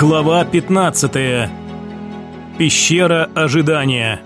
Глава 15. Пещера ожидания.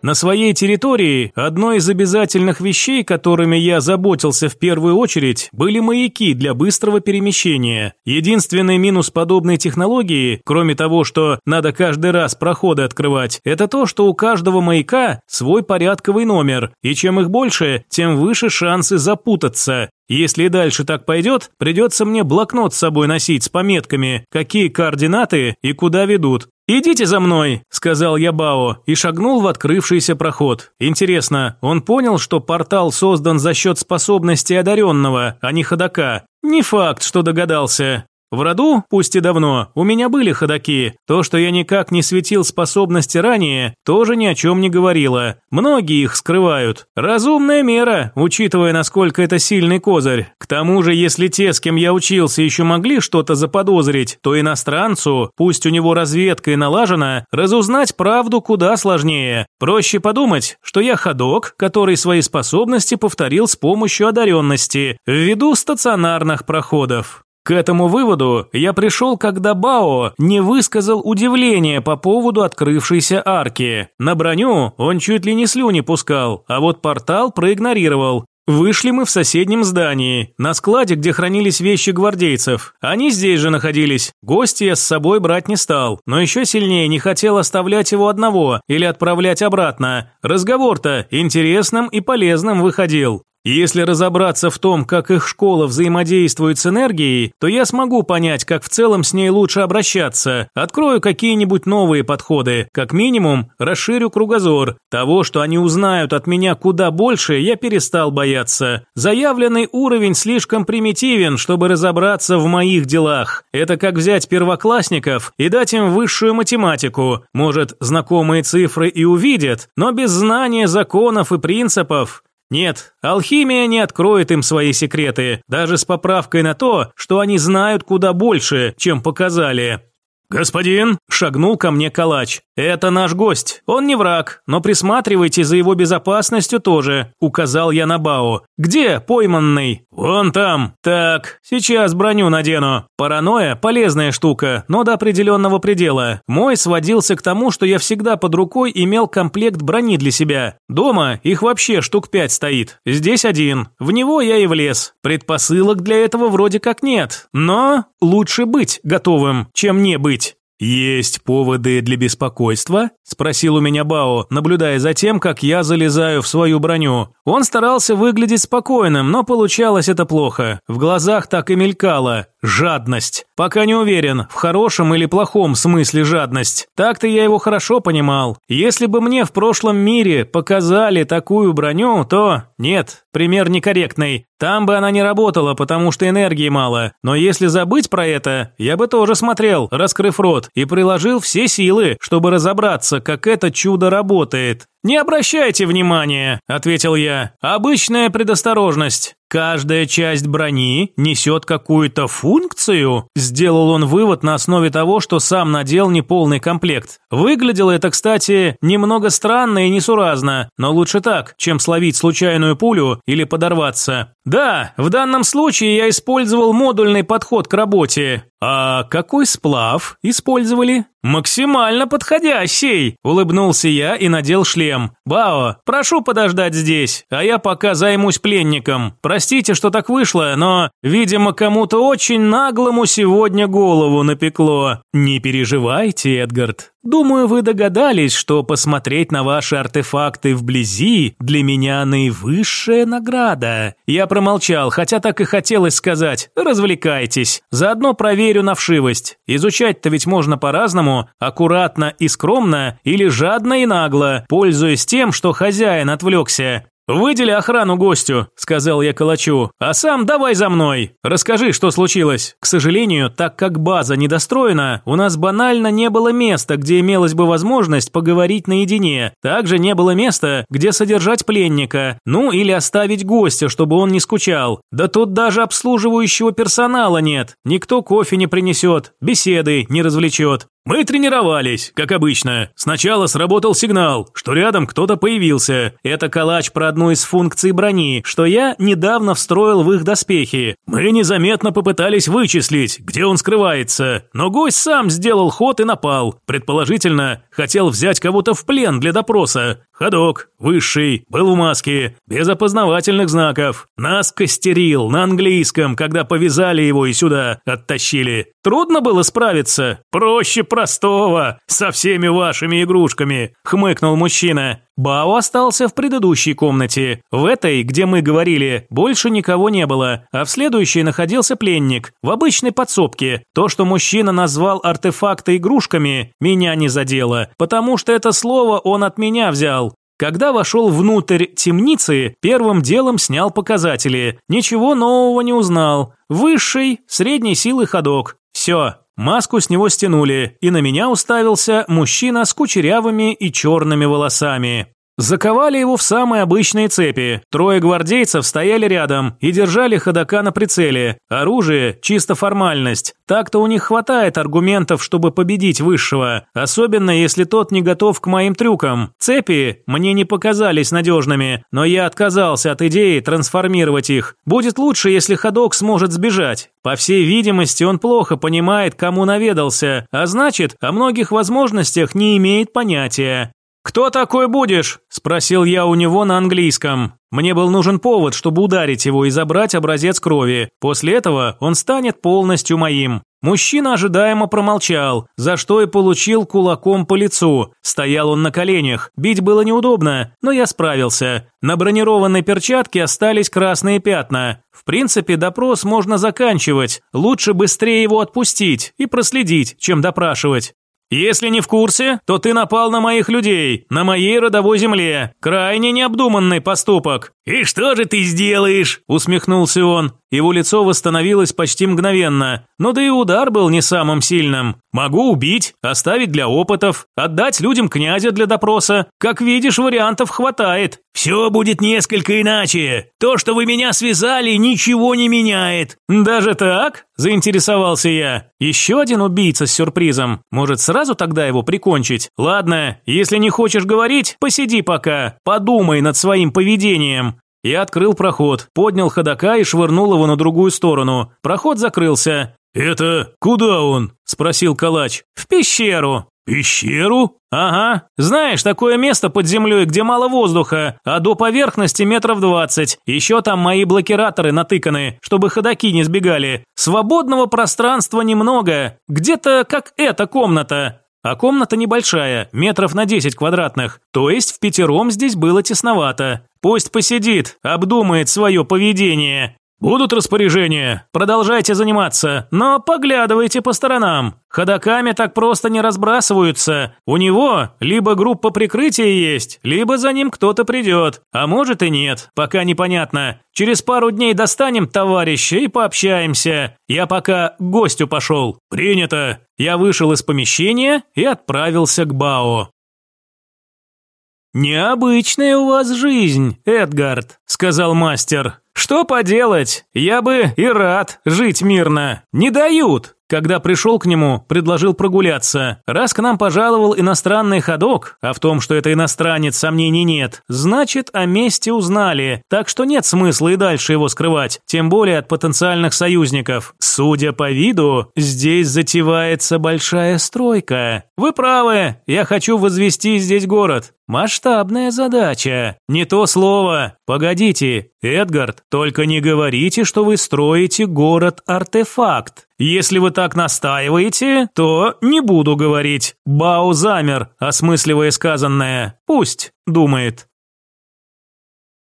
На своей территории одной из обязательных вещей, которыми я заботился в первую очередь, были маяки для быстрого перемещения. Единственный минус подобной технологии, кроме того, что надо каждый раз проходы открывать, это то, что у каждого маяка свой порядковый номер, и чем их больше, тем выше шансы запутаться. Если дальше так пойдет, придется мне блокнот с собой носить с пометками, какие координаты и куда ведут. «Идите за мной», – сказал я Бао и шагнул в открывшийся проход. Интересно, он понял, что портал создан за счет способности одаренного, а не ходока? Не факт, что догадался. В роду, пусть и давно, у меня были ходаки. То, что я никак не светил способности ранее, тоже ни о чем не говорило. Многие их скрывают. Разумная мера, учитывая, насколько это сильный козырь. К тому же, если те, с кем я учился, еще могли что-то заподозрить, то иностранцу, пусть у него разведка и налажена, разузнать правду куда сложнее. Проще подумать, что я ходок, который свои способности повторил с помощью одаренности, ввиду стационарных проходов. К этому выводу я пришел, когда Бао не высказал удивления по поводу открывшейся арки. На броню он чуть ли не слюни пускал, а вот портал проигнорировал. Вышли мы в соседнем здании, на складе, где хранились вещи гвардейцев. Они здесь же находились. Гости я с собой брать не стал, но еще сильнее не хотел оставлять его одного или отправлять обратно. Разговор-то интересным и полезным выходил. Если разобраться в том, как их школа взаимодействует с энергией, то я смогу понять, как в целом с ней лучше обращаться. Открою какие-нибудь новые подходы. Как минимум, расширю кругозор. Того, что они узнают от меня куда больше, я перестал бояться. Заявленный уровень слишком примитивен, чтобы разобраться в моих делах. Это как взять первоклассников и дать им высшую математику. Может, знакомые цифры и увидят, но без знания законов и принципов нет, алхимия не откроет им свои секреты, даже с поправкой на то, что они знают куда больше, чем показали. «Господин!» – шагнул ко мне калач. «Это наш гость. Он не враг, но присматривайте за его безопасностью тоже», – указал я на Бао. «Где пойманный?» «Вон там». «Так, сейчас броню надену». Паранойя – полезная штука, но до определенного предела. Мой сводился к тому, что я всегда под рукой имел комплект брони для себя. Дома их вообще штук пять стоит. Здесь один. В него я и влез. Предпосылок для этого вроде как нет. Но лучше быть готовым, чем не быть. «Есть поводы для беспокойства?» – спросил у меня Бао, наблюдая за тем, как я залезаю в свою броню. Он старался выглядеть спокойным, но получалось это плохо. В глазах так и мелькало. Жадность. Пока не уверен, в хорошем или плохом смысле жадность. Так-то я его хорошо понимал. Если бы мне в прошлом мире показали такую броню, то... Нет, пример некорректный. Там бы она не работала, потому что энергии мало. Но если забыть про это, я бы тоже смотрел, раскрыв рот, и приложил все силы, чтобы разобраться, как это чудо работает. «Не обращайте внимания», – ответил я. «Обычная предосторожность. Каждая часть брони несет какую-то функцию?» Сделал он вывод на основе того, что сам надел неполный комплект. Выглядело это, кстати, немного странно и несуразно, но лучше так, чем словить случайную пулю или подорваться. Да, в данном случае я использовал модульный подход к работе. А какой сплав использовали? Максимально подходящий, улыбнулся я и надел шлем. Бао, прошу подождать здесь, а я пока займусь пленником. Простите, что так вышло, но, видимо, кому-то очень наглому сегодня голову напекло. Не переживайте, Эдгард. Думаю, вы догадались, что посмотреть на ваши артефакты вблизи для меня наивысшая награда. Я промолчал, хотя так и хотелось сказать «развлекайтесь». Заодно проверю на вшивость. Изучать-то ведь можно по-разному, аккуратно и скромно, или жадно и нагло, пользуясь тем, что хозяин отвлекся. «Выдели охрану гостю», – сказал я Калачу, – «а сам давай за мной. Расскажи, что случилось». К сожалению, так как база недостроена, у нас банально не было места, где имелась бы возможность поговорить наедине. Также не было места, где содержать пленника, ну или оставить гостя, чтобы он не скучал. Да тут даже обслуживающего персонала нет. Никто кофе не принесет, беседы не развлечет. Мы тренировались, как обычно. Сначала сработал сигнал, что рядом кто-то появился. Это калач про одну из функций брони, что я недавно встроил в их доспехи. Мы незаметно попытались вычислить, где он скрывается, но гость сам сделал ход и напал. Предположительно, хотел взять кого-то в плен для допроса. Ходок, высший, был в маске, без опознавательных знаков. Нас костерил на английском, когда повязали его и сюда оттащили. Трудно было справиться? Проще простого, со всеми вашими игрушками, хмыкнул мужчина. Бао остался в предыдущей комнате. В этой, где мы говорили, больше никого не было, а в следующей находился пленник, в обычной подсобке. То, что мужчина назвал артефакты игрушками, меня не задело, потому что это слово он от меня взял. Когда вошел внутрь темницы, первым делом снял показатели. Ничего нового не узнал. Высший, средней силы ходок. Все, маску с него стянули, и на меня уставился мужчина с кучерявыми и черными волосами. Заковали его в самые обычные цепи. Трое гвардейцев стояли рядом и держали ходока на прицеле. Оружие – чисто формальность. Так-то у них хватает аргументов, чтобы победить высшего. Особенно, если тот не готов к моим трюкам. Цепи мне не показались надежными, но я отказался от идеи трансформировать их. Будет лучше, если ходок сможет сбежать. По всей видимости, он плохо понимает, кому наведался, а значит, о многих возможностях не имеет понятия. «Кто такой будешь?» – спросил я у него на английском. Мне был нужен повод, чтобы ударить его и забрать образец крови. После этого он станет полностью моим. Мужчина ожидаемо промолчал, за что и получил кулаком по лицу. Стоял он на коленях, бить было неудобно, но я справился. На бронированной перчатке остались красные пятна. В принципе, допрос можно заканчивать. Лучше быстрее его отпустить и проследить, чем допрашивать. Если не в курсе, то ты напал на моих людей, на моей родовой земле. Крайне необдуманный поступок. И что же ты сделаешь? усмехнулся он. Его лицо восстановилось почти мгновенно, но да и удар был не самым сильным. Могу убить, оставить для опытов, отдать людям князя для допроса. Как видишь, вариантов хватает. Все будет несколько иначе. То, что вы меня связали, ничего не меняет. Даже так? Заинтересовался я. Еще один убийца с сюрпризом. Может, сразу тогда его прикончить? Ладно, если не хочешь говорить, посиди пока. Подумай над своим поведением. Я открыл проход, поднял ходока и швырнул его на другую сторону. Проход закрылся. «Это куда он?» – спросил калач. «В пещеру». «Пещеру?» «Ага. Знаешь, такое место под землей, где мало воздуха, а до поверхности метров двадцать. Еще там мои блокираторы натыканы, чтобы ходаки не сбегали. Свободного пространства немного. Где-то как эта комната. А комната небольшая, метров на 10 квадратных, то есть в пятером здесь было тесновато. Пусть посидит, обдумает свое поведение. «Будут распоряжения. Продолжайте заниматься, но поглядывайте по сторонам. Ходаками так просто не разбрасываются. У него либо группа прикрытия есть, либо за ним кто-то придет. А может и нет, пока непонятно. Через пару дней достанем товарища и пообщаемся. Я пока к гостю пошел». «Принято». Я вышел из помещения и отправился к Бао. «Необычная у вас жизнь, Эдгард», – сказал мастер. Что поделать? Я бы и рад жить мирно. Не дают. Когда пришел к нему, предложил прогуляться. Раз к нам пожаловал иностранный ходок, а в том, что это иностранец, сомнений нет, значит, о месте узнали, так что нет смысла и дальше его скрывать, тем более от потенциальных союзников. Судя по виду, здесь затевается большая стройка. Вы правы, я хочу возвести здесь город. Масштабная задача. Не то слово. Погодите, Эдгард, только не говорите, что вы строите город-артефакт. Если вы так настаиваете, то не буду говорить. Бао замер, осмысливая сказанное. Пусть думает.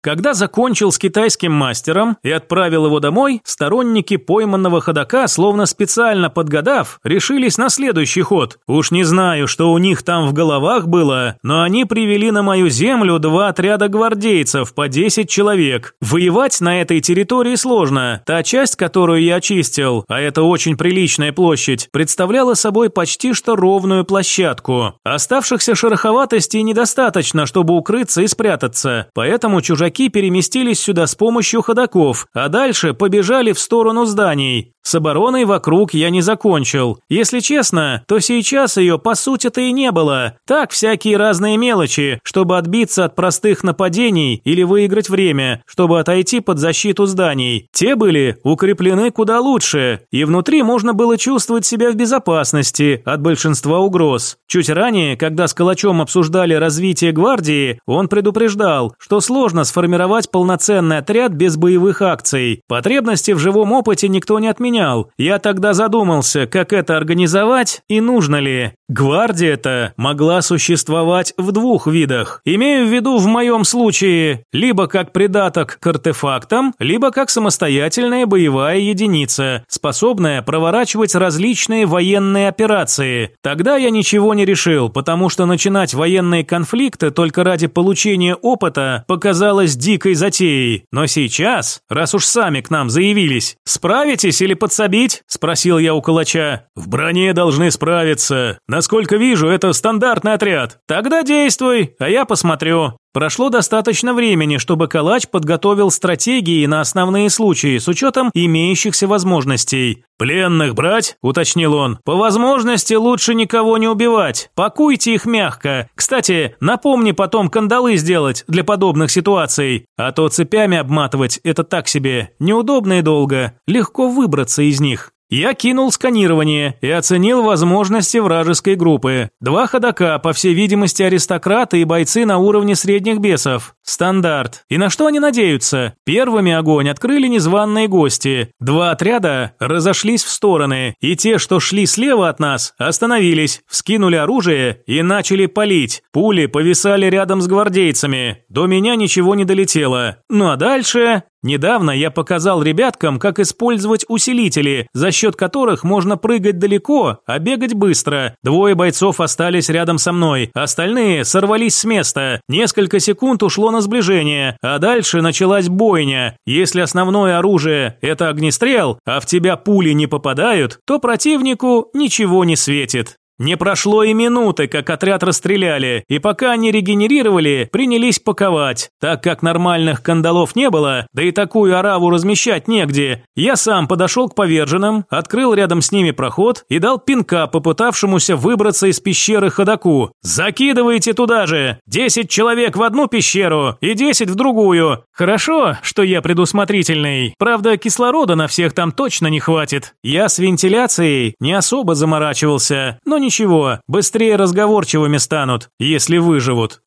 Когда закончил с китайским мастером и отправил его домой, сторонники пойманного ходока, словно специально подгадав, решились на следующий ход. Уж не знаю, что у них там в головах было, но они привели на мою землю два отряда гвардейцев по 10 человек. Воевать на этой территории сложно. Та часть, которую я очистил, а это очень приличная площадь, представляла собой почти что ровную площадку. Оставшихся шероховатостей недостаточно, чтобы укрыться и спрятаться, поэтому чужаки чужаки переместились сюда с помощью ходаков, а дальше побежали в сторону зданий. С обороной вокруг я не закончил. Если честно, то сейчас ее по сути-то и не было. Так, всякие разные мелочи, чтобы отбиться от простых нападений или выиграть время, чтобы отойти под защиту зданий. Те были укреплены куда лучше, и внутри можно было чувствовать себя в безопасности от большинства угроз. Чуть ранее, когда с Калачом обсуждали развитие гвардии, он предупреждал, что сложно сформировать полноценный отряд без боевых акций. Потребности в живом опыте никто не отменял понял. Я тогда задумался, как это организовать и нужно ли. Гвардия-то могла существовать в двух видах. Имею в виду в моем случае либо как придаток к артефактам, либо как самостоятельная боевая единица, способная проворачивать различные военные операции. Тогда я ничего не решил, потому что начинать военные конфликты только ради получения опыта показалось дикой затеей. Но сейчас, раз уж сами к нам заявились, справитесь или подсобить?» – спросил я у калача. «В броне должны справиться. Насколько вижу, это стандартный отряд. Тогда действуй, а я посмотрю». Прошло достаточно времени, чтобы Калач подготовил стратегии на основные случаи с учетом имеющихся возможностей. «Пленных брать?» – уточнил он. «По возможности лучше никого не убивать. Пакуйте их мягко. Кстати, напомни потом кандалы сделать для подобных ситуаций. А то цепями обматывать – это так себе. Неудобно и долго. Легко выбраться из них». Я кинул сканирование и оценил возможности вражеской группы. Два ходока, по всей видимости, аристократы и бойцы на уровне средних бесов. Стандарт. И на что они надеются? Первыми огонь открыли незваные гости. Два отряда разошлись в стороны, и те, что шли слева от нас, остановились, вскинули оружие и начали палить. Пули повисали рядом с гвардейцами. До меня ничего не долетело. Ну а дальше... Недавно я показал ребяткам, как использовать усилители, за счет которых можно прыгать далеко, а бегать быстро. Двое бойцов остались рядом со мной, остальные сорвались с места. Несколько секунд ушло на сближение, а дальше началась бойня. Если основное оружие – это огнестрел, а в тебя пули не попадают, то противнику ничего не светит. Не прошло и минуты, как отряд расстреляли, и пока они регенерировали, принялись паковать. Так как нормальных кандалов не было, да и такую ораву размещать негде, я сам подошел к поверженным, открыл рядом с ними проход и дал пинка попытавшемуся выбраться из пещеры ходаку. «Закидывайте туда же! Десять человек в одну пещеру и десять в другую. Хорошо, что я предусмотрительный. Правда, кислорода на всех там точно не хватит. Я с вентиляцией не особо заморачивался, но ничего, быстрее разговорчивыми станут, если выживут.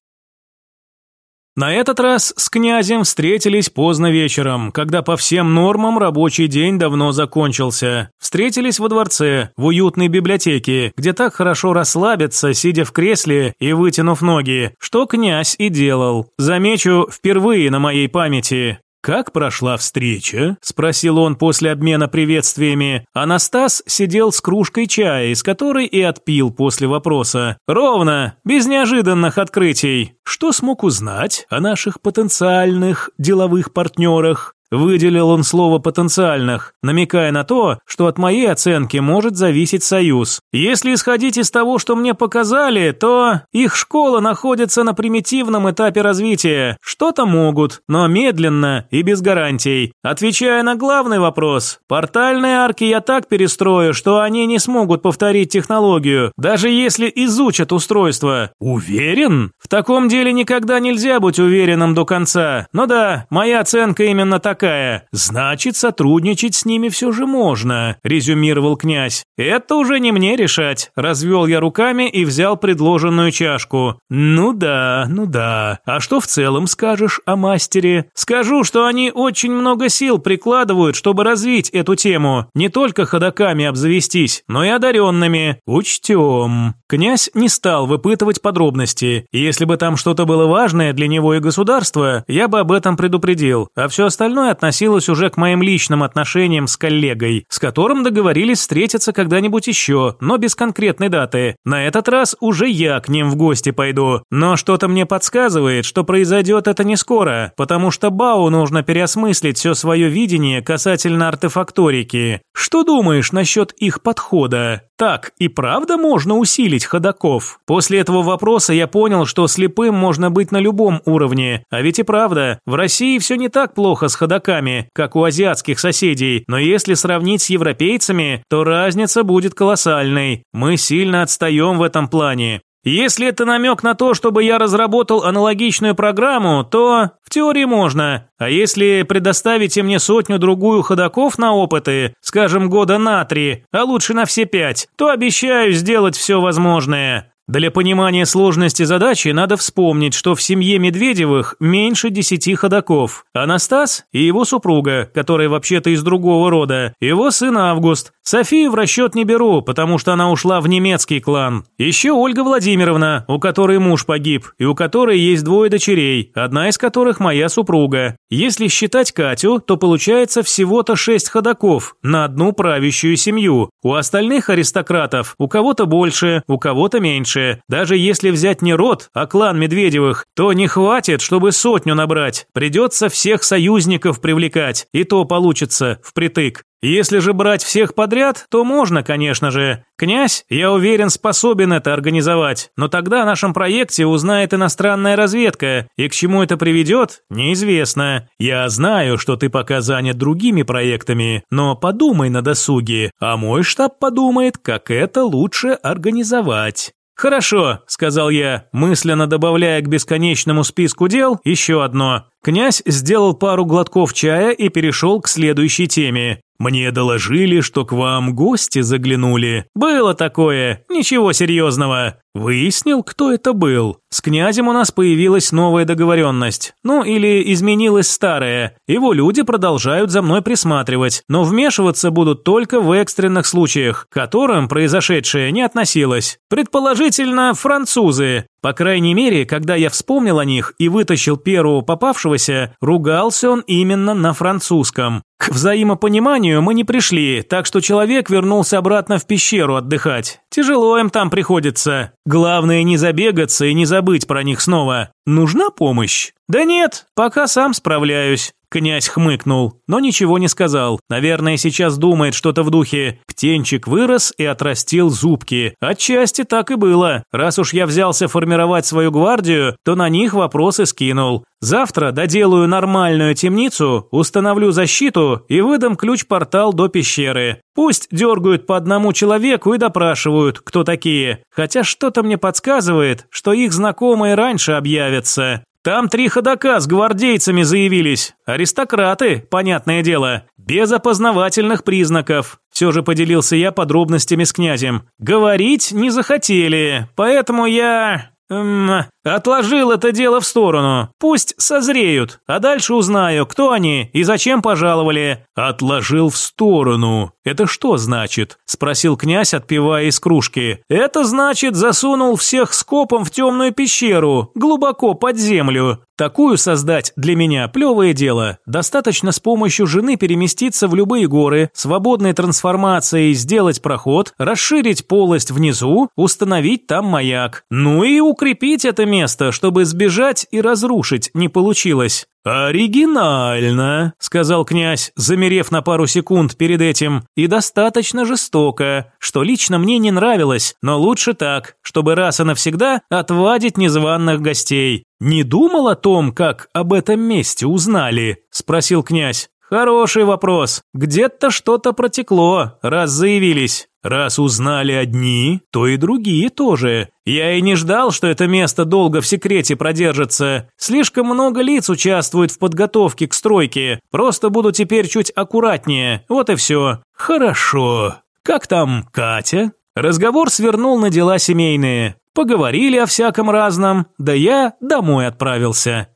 На этот раз с князем встретились поздно вечером, когда по всем нормам рабочий день давно закончился. Встретились во дворце, в уютной библиотеке, где так хорошо расслабиться, сидя в кресле и вытянув ноги, что князь и делал. Замечу, впервые на моей памяти. «Как прошла встреча?» – спросил он после обмена приветствиями. Анастас сидел с кружкой чая, из которой и отпил после вопроса. «Ровно, без неожиданных открытий. Что смог узнать о наших потенциальных деловых партнерах?» Выделил он слово «потенциальных», намекая на то, что от моей оценки может зависеть союз. Если исходить из того, что мне показали, то их школа находится на примитивном этапе развития. Что-то могут, но медленно и без гарантий. Отвечая на главный вопрос, портальные арки я так перестрою, что они не смогут повторить технологию, даже если изучат устройство. Уверен? В таком деле никогда нельзя быть уверенным до конца. Но да, моя оценка именно такая такая. Значит, сотрудничать с ними все же можно», – резюмировал князь. «Это уже не мне решать», – развел я руками и взял предложенную чашку. «Ну да, ну да. А что в целом скажешь о мастере?» «Скажу, что они очень много сил прикладывают, чтобы развить эту тему. Не только ходоками обзавестись, но и одаренными. Учтем». Князь не стал выпытывать подробности. Если бы там что-то было важное для него и государства, я бы об этом предупредил. А все остальное остальное относилось уже к моим личным отношениям с коллегой, с которым договорились встретиться когда-нибудь еще, но без конкретной даты. На этот раз уже я к ним в гости пойду. Но что-то мне подсказывает, что произойдет это не скоро, потому что Бау нужно переосмыслить все свое видение касательно артефакторики. Что думаешь насчет их подхода? Так, и правда можно усилить ходаков? После этого вопроса я понял, что слепым можно быть на любом уровне. А ведь и правда, в России все не так плохо с ходаками, ходаками, как у азиатских соседей, но если сравнить с европейцами, то разница будет колоссальной. Мы сильно отстаем в этом плане. Если это намек на то, чтобы я разработал аналогичную программу, то в теории можно. А если предоставите мне сотню-другую ходаков на опыты, скажем, года на три, а лучше на все пять, то обещаю сделать все возможное. Для понимания сложности задачи надо вспомнить, что в семье Медведевых меньше десяти ходаков. Анастас и его супруга, которая вообще-то из другого рода, его сын Август. Софию в расчет не беру, потому что она ушла в немецкий клан. Еще Ольга Владимировна, у которой муж погиб, и у которой есть двое дочерей, одна из которых моя супруга. Если считать Катю, то получается всего-то шесть ходаков на одну правящую семью. У остальных аристократов у кого-то больше, у кого-то меньше меньше. Даже если взять не род, а клан Медведевых, то не хватит, чтобы сотню набрать. Придется всех союзников привлекать, и то получится впритык. Если же брать всех подряд, то можно, конечно же. Князь, я уверен, способен это организовать, но тогда о нашем проекте узнает иностранная разведка, и к чему это приведет, неизвестно. Я знаю, что ты пока занят другими проектами, но подумай на досуге, а мой штаб подумает, как это лучше организовать. «Хорошо», – сказал я, мысленно добавляя к бесконечному списку дел еще одно. Князь сделал пару глотков чая и перешел к следующей теме. «Мне доложили, что к вам гости заглянули. Было такое, ничего серьезного. Выяснил, кто это был. С князем у нас появилась новая договоренность. Ну, или изменилась старая. Его люди продолжают за мной присматривать, но вмешиваться будут только в экстренных случаях, к которым произошедшее не относилось. Предположительно, французы. По крайней мере, когда я вспомнил о них и вытащил первого попавшегося, ругался он именно на французском. К взаимопониманию мы не пришли, так что человек вернулся обратно в пещеру отдыхать. Тяжело им там приходится. Главное не забегаться и не забыть про них снова. Нужна помощь? Да нет, пока сам справляюсь. Князь хмыкнул, но ничего не сказал. Наверное, сейчас думает что-то в духе «Птенчик вырос и отрастил зубки». Отчасти так и было. Раз уж я взялся формировать свою гвардию, то на них вопросы скинул. Завтра доделаю нормальную темницу, установлю защиту и выдам ключ-портал до пещеры. Пусть дергают по одному человеку и допрашивают, кто такие. Хотя что-то мне подсказывает, что их знакомые раньше объявятся. Там три ходока с гвардейцами заявились. Аристократы, понятное дело. Без опознавательных признаков. Все же поделился я подробностями с князем. Говорить не захотели, поэтому я... Эм, отложил это дело в сторону. Пусть созреют, а дальше узнаю, кто они и зачем пожаловали. Отложил в сторону. Это что значит? Спросил князь, отпивая из кружки. Это значит, засунул всех скопом в темную пещеру, глубоко под землю. Такую создать для меня плевое дело. Достаточно с помощью жены переместиться в любые горы, свободной трансформацией сделать проход, расширить полость внизу, установить там маяк. Ну и укрепить это место, чтобы сбежать и разрушить не получилось. «Оригинально», – сказал князь, замерев на пару секунд перед этим, – «и достаточно жестоко, что лично мне не нравилось, но лучше так, чтобы раз и навсегда отвадить незваных гостей. Не думал о том, как об этом месте узнали?» – спросил князь. «Хороший вопрос. Где-то что-то протекло, раз заявились. Раз узнали одни, то и другие тоже. Я и не ждал, что это место долго в секрете продержится. Слишком много лиц участвует в подготовке к стройке. Просто буду теперь чуть аккуратнее. Вот и все. Хорошо. Как там Катя?» Разговор свернул на дела семейные. Поговорили о всяком разном, да я домой отправился.